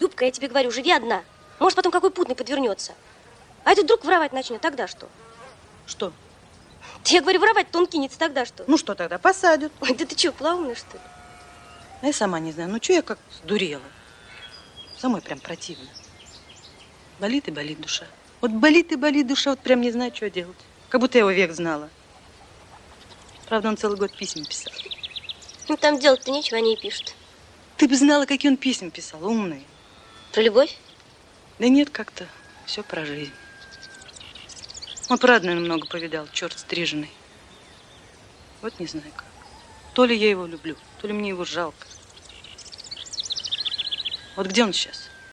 Любка, я тебе говорю, живи одна. Может, потом какой путный подвернется. А этот вдруг воровать начнет, тогда что? Что? Я говорю, воровать-то он кинется, тогда что? Ну что тогда, посадят. Ой, да ты что, плавная, что ли? А я сама не знаю, ну что я как сдурела. Самой прям противно. Болит и болит душа. Вот болит и болит душа, вот прям не знаю, что делать. Как будто я его век знала. Правда, он целый год писем писал. Ну, там делать-то нечего, они и пишут. Ты бы знала, какие он писем писал, умные. Про любовь? Да нет, как-то все про жизнь. Он, правда, много повидал, черт стриженный. Вот не знаю как. То ли я его люблю, то ли мне его жалко. Вот где он сейчас?